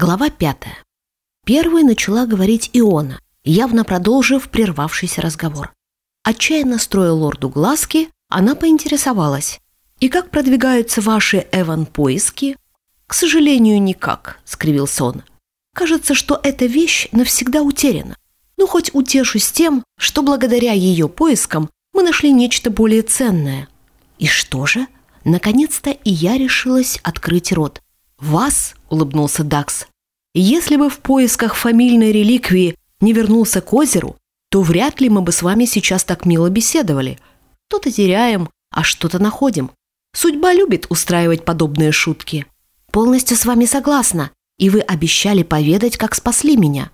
Глава пятая. Первой начала говорить Иона, явно продолжив прервавшийся разговор. Отчаянно строя лорду глазки, она поинтересовалась. «И как продвигаются ваши Эван-поиски?» «К сожалению, никак», — скривился он. «Кажется, что эта вещь навсегда утеряна. Ну, хоть утешусь тем, что благодаря ее поискам мы нашли нечто более ценное». «И что же?» Наконец-то и я решилась открыть рот. «Вас?» – улыбнулся Дакс. «Если бы в поисках фамильной реликвии не вернулся к озеру, то вряд ли мы бы с вами сейчас так мило беседовали. Что-то теряем, а что-то находим. Судьба любит устраивать подобные шутки. Полностью с вами согласна, и вы обещали поведать, как спасли меня.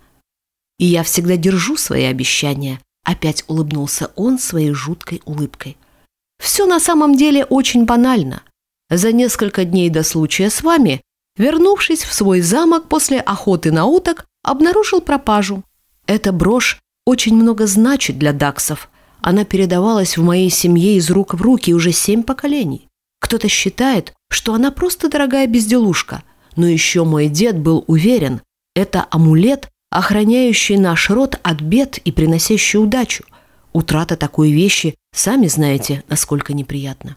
И я всегда держу свои обещания», – опять улыбнулся он своей жуткой улыбкой. «Все на самом деле очень банально. За несколько дней до случая с вами Вернувшись в свой замок после охоты на уток, обнаружил пропажу. Эта брошь очень много значит для даксов. Она передавалась в моей семье из рук в руки уже семь поколений. Кто-то считает, что она просто дорогая безделушка, но еще мой дед был уверен, это амулет, охраняющий наш род от бед и приносящий удачу. Утрата такой вещи, сами знаете, насколько неприятно.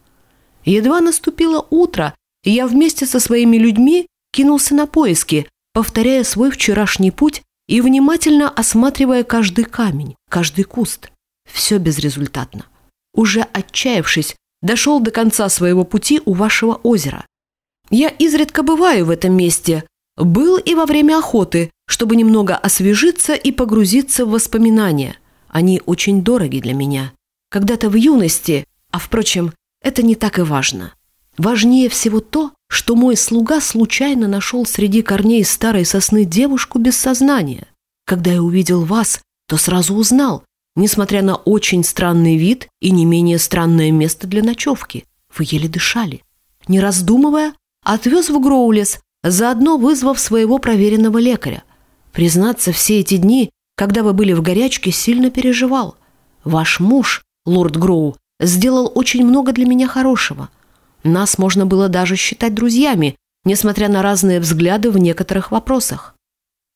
Едва наступило утро, и я вместе со своими людьми кинулся на поиски, повторяя свой вчерашний путь и внимательно осматривая каждый камень, каждый куст. Все безрезультатно. Уже отчаявшись, дошел до конца своего пути у вашего озера. Я изредка бываю в этом месте, был и во время охоты, чтобы немного освежиться и погрузиться в воспоминания. Они очень дороги для меня. Когда-то в юности, а, впрочем, это не так и важно. Важнее всего то, что мой слуга случайно нашел среди корней старой сосны девушку без сознания. Когда я увидел вас, то сразу узнал, несмотря на очень странный вид и не менее странное место для ночевки. Вы еле дышали. Не раздумывая, отвез в Гроулес, заодно вызвав своего проверенного лекаря. Признаться, все эти дни, когда вы были в горячке, сильно переживал. Ваш муж, лорд Гроу, сделал очень много для меня хорошего – нас можно было даже считать друзьями, несмотря на разные взгляды в некоторых вопросах.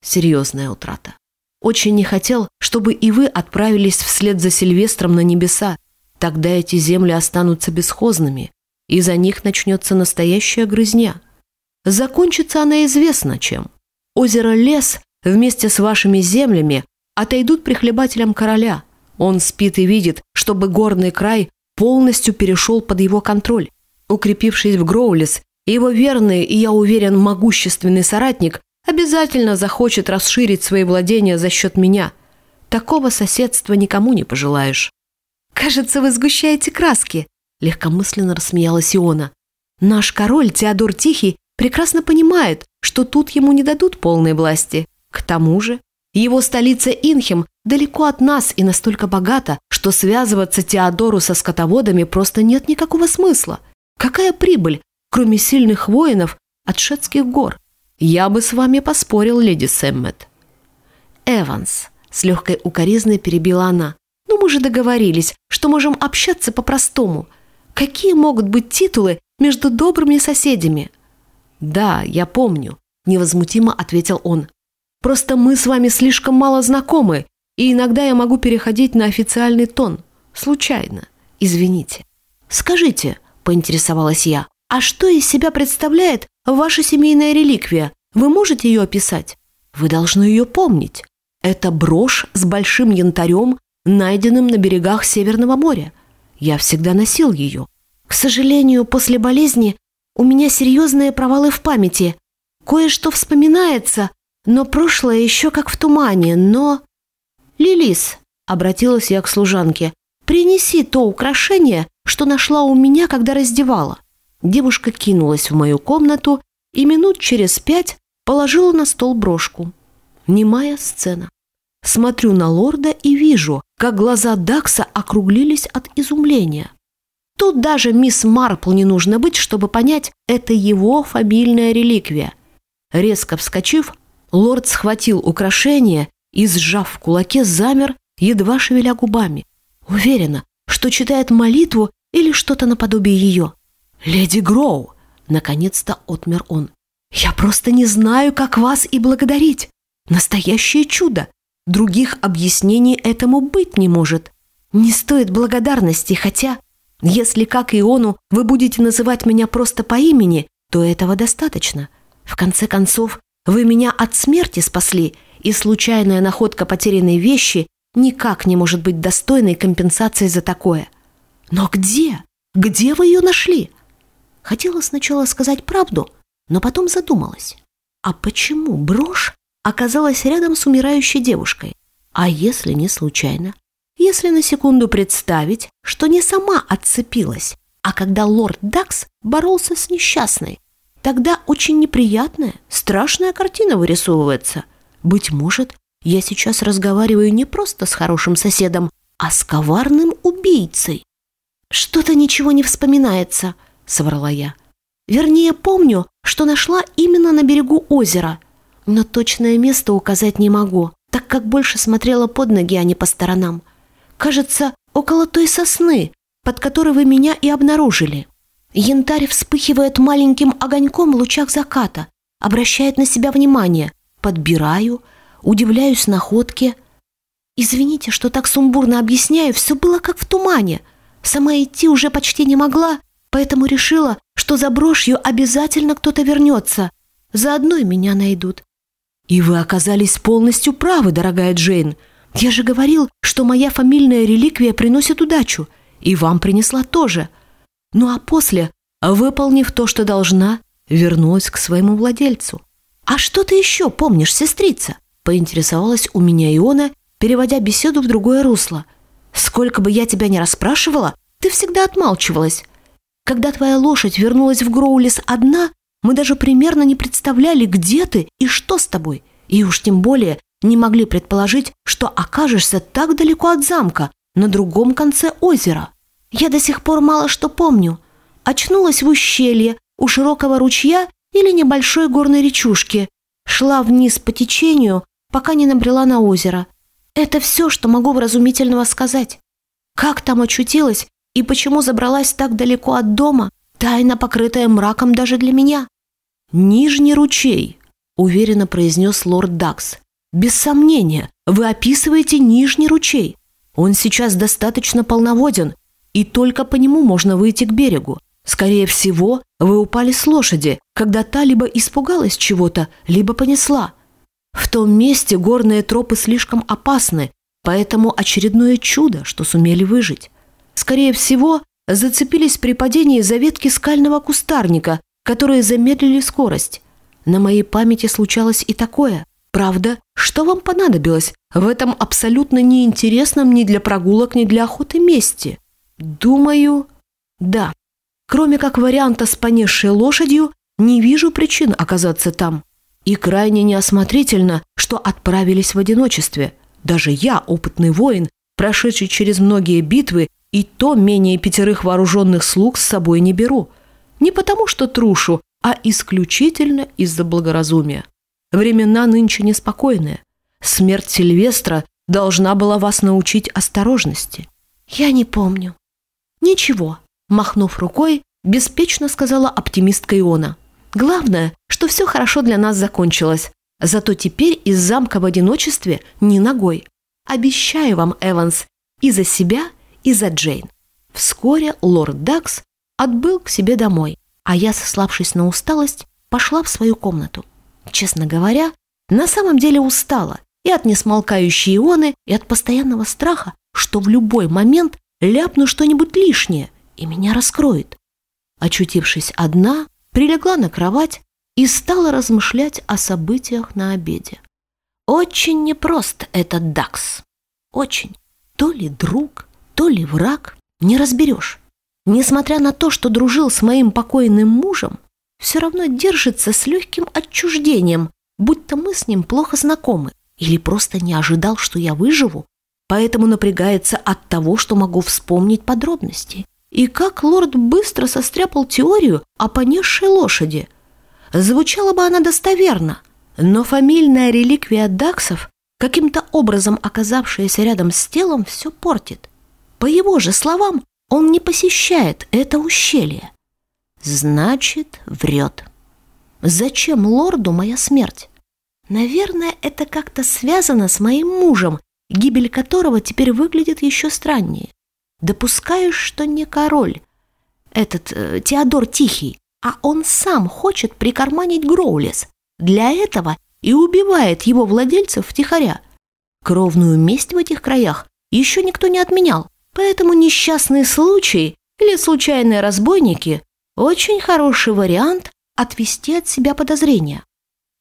Серьезная утрата. Очень не хотел, чтобы и вы отправились вслед за Сильвестром на небеса. Тогда эти земли останутся бесхозными, и за них начнется настоящая грызня. Закончится она известно чем. Озеро Лес вместе с вашими землями отойдут прихлебателям короля. Он спит и видит, чтобы горный край полностью перешел под его контроль. Укрепившись в Гроулис, его верный и, я уверен, могущественный соратник обязательно захочет расширить свои владения за счет меня. Такого соседства никому не пожелаешь. «Кажется, вы сгущаете краски», – легкомысленно рассмеялась Иона. «Наш король Теодор Тихий прекрасно понимает, что тут ему не дадут полной власти. К тому же, его столица Инхем далеко от нас и настолько богата, что связываться Теодору со скотоводами просто нет никакого смысла. Какая прибыль, кроме сильных воинов от шетских гор? Я бы с вами поспорил, леди Сэммет. Эванс, с легкой укоризной перебила она. Ну мы же договорились, что можем общаться по-простому. Какие могут быть титулы между добрыми соседями? Да, я помню, невозмутимо ответил он. Просто мы с вами слишком мало знакомы, и иногда я могу переходить на официальный тон. Случайно. Извините. Скажите, – поинтересовалась я. «А что из себя представляет ваша семейная реликвия? Вы можете ее описать?» «Вы должны ее помнить. Это брошь с большим янтарем, найденным на берегах Северного моря. Я всегда носил ее. К сожалению, после болезни у меня серьезные провалы в памяти. Кое-что вспоминается, но прошлое еще как в тумане, но...» «Лилис», — обратилась я к служанке, — «принеси то украшение, что нашла у меня, когда раздевала. Девушка кинулась в мою комнату и минут через пять положила на стол брошку. Немая сцена. Смотрю на лорда и вижу, как глаза Дакса округлились от изумления. Тут даже мисс Марпл не нужно быть, чтобы понять, это его фамильная реликвия. Резко вскочив, лорд схватил украшение и, сжав в кулаке, замер, едва шевеля губами. Уверена, что читает молитву или что-то наподобие ее. «Леди Гроу!» — наконец-то отмер он. Я просто не знаю, как вас и благодарить. Настоящее чудо. Других объяснений этому быть не может. Не стоит благодарности, хотя, если, как Иону, вы будете называть меня просто по имени, то этого достаточно. В конце концов, вы меня от смерти спасли, и случайная находка потерянной вещи никак не может быть достойной компенсацией за такое. Но где? Где вы ее нашли? Хотела сначала сказать правду, но потом задумалась. А почему брошь оказалась рядом с умирающей девушкой? А если не случайно? Если на секунду представить, что не сама отцепилась, а когда лорд Дакс боролся с несчастной, тогда очень неприятная, страшная картина вырисовывается. Быть может, я сейчас разговариваю не просто с хорошим соседом, а с коварным убийцей. «Что-то ничего не вспоминается», — соврала я. «Вернее, помню, что нашла именно на берегу озера, но точное место указать не могу, так как больше смотрела под ноги, а не по сторонам. Кажется, около той сосны, под которой вы меня и обнаружили. Янтарь вспыхивает маленьким огоньком в лучах заката, обращает на себя внимание. Подбираю, удивляюсь находке. Извините, что так сумбурно объясняю, все было как в тумане. Сама идти уже почти не могла, поэтому решила, что за брошью обязательно кто-то вернется. Заодно и меня найдут. И вы оказались полностью правы, дорогая Джейн. Я же говорил, что моя фамильная реликвия приносит удачу, и вам принесла тоже. Ну а после, выполнив то, что должна, вернулась к своему владельцу. «А что ты еще помнишь, сестрица?» Поинтересовалась у меня Иона, переводя беседу в другое русло. «Сколько бы я тебя ни расспрашивала, ты всегда отмалчивалась. Когда твоя лошадь вернулась в Гроулис одна, мы даже примерно не представляли, где ты и что с тобой. И уж тем более не могли предположить, что окажешься так далеко от замка, на другом конце озера. Я до сих пор мало что помню. Очнулась в ущелье, у широкого ручья или небольшой горной речушки. Шла вниз по течению, пока не набрела на озеро. Это все, что могу вразумительного сказать. Как там очутилась и почему забралась так далеко от дома, тайна, покрытая мраком даже для меня. «Нижний ручей», — уверенно произнес лорд Дакс. Без сомнения, вы описываете Нижний ручей. Он сейчас достаточно полноводен, и только по нему можно выйти к берегу. Скорее всего, вы упали с лошади, когда та либо испугалась чего-то, либо понесла. В том месте горные тропы слишком опасны, поэтому очередное чудо, что сумели выжить. Скорее всего, зацепились при падении за ветки скального кустарника, которые замедлили скорость. На моей памяти случалось и такое. Правда, что вам понадобилось в этом абсолютно неинтересном ни для прогулок, ни для охоты месте? Думаю, да. Кроме как варианта с понесшей лошадью, не вижу причин оказаться там. И крайне неосмотрительно, что отправились в одиночестве. Даже я, опытный воин, прошедший через многие битвы, и то менее пятерых вооруженных слуг с собой не беру. Не потому что трушу, а исключительно из-за благоразумия. Времена нынче неспокойные. Смерть Сильвестра должна была вас научить осторожности. Я не помню. Ничего, махнув рукой, беспечно сказала оптимистка Иона. Главное, что все хорошо для нас закончилось. Зато теперь из замка в одиночестве ни ногой. Обещаю вам, Эванс, и за себя, и за Джейн. Вскоре лорд Дакс отбыл к себе домой, а я, сославшись на усталость, пошла в свою комнату. Честно говоря, на самом деле устала и от несмолкающей ионы, и от постоянного страха, что в любой момент ляпну что-нибудь лишнее, и меня раскроет. Очутившись одна, прилегла на кровать и стала размышлять о событиях на обеде. Очень непрост этот Дакс. Очень. То ли друг, то ли враг, не разберешь. Несмотря на то, что дружил с моим покойным мужем, все равно держится с легким отчуждением, будто мы с ним плохо знакомы или просто не ожидал, что я выживу, поэтому напрягается от того, что могу вспомнить подробности. И как лорд быстро состряпал теорию о понесшей лошади. Звучала бы она достоверно, но фамильная реликвия Даксов, каким-то образом оказавшаяся рядом с телом, все портит. По его же словам, он не посещает это ущелье. Значит, врет. Зачем лорду моя смерть? Наверное, это как-то связано с моим мужем, гибель которого теперь выглядит еще страннее. Допускаешь, что не король, этот э, Теодор Тихий, а он сам хочет прикарманить Гроулес. Для этого и убивает его владельцев втихаря. Кровную месть в этих краях еще никто не отменял, поэтому несчастные случаи или случайные разбойники – очень хороший вариант отвести от себя подозрения.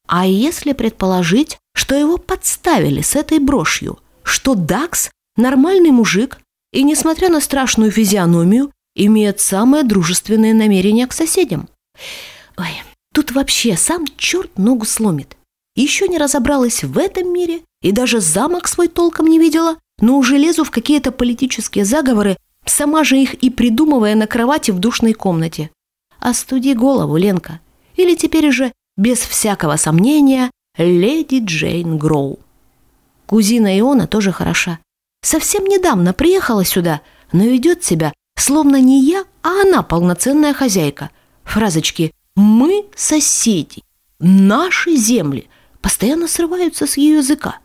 А если предположить, что его подставили с этой брошью, что Дакс – нормальный мужик и, несмотря на страшную физиономию, имеет самое дружественное намерение к соседям? Ой, тут вообще сам черт ногу сломит. Еще не разобралась в этом мире и даже замок свой толком не видела, но уже лезу в какие-то политические заговоры, сама же их и придумывая на кровати в душной комнате. Остуди голову, Ленка. Или теперь уже без всякого сомнения, леди Джейн Гроу. Кузина Иона тоже хороша. Совсем недавно приехала сюда, но ведет себя, словно не я, а она полноценная хозяйка. Фразочки «мы соседи», «наши земли» постоянно срываются с ее языка.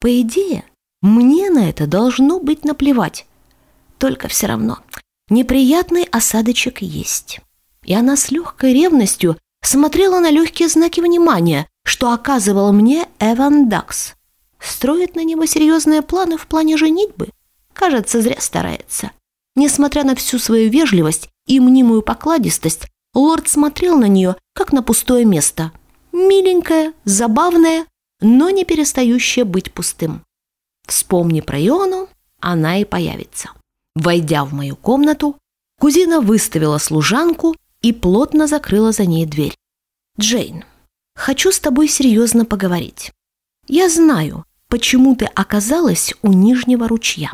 По идее, мне на это должно быть наплевать. Только все равно неприятный осадочек есть. И она с легкой ревностью смотрела на легкие знаки внимания, что оказывал мне Эван Дакс. Строит на него серьезные планы в плане женитьбы? Кажется, зря старается. Несмотря на всю свою вежливость и мнимую покладистость, лорд смотрел на нее, как на пустое место. Миленькое, забавное, но не перестающее быть пустым. Вспомни про Иону, она и появится. Войдя в мою комнату, кузина выставила служанку и плотно закрыла за ней дверь. «Джейн, хочу с тобой серьезно поговорить. Я знаю, почему ты оказалась у Нижнего ручья».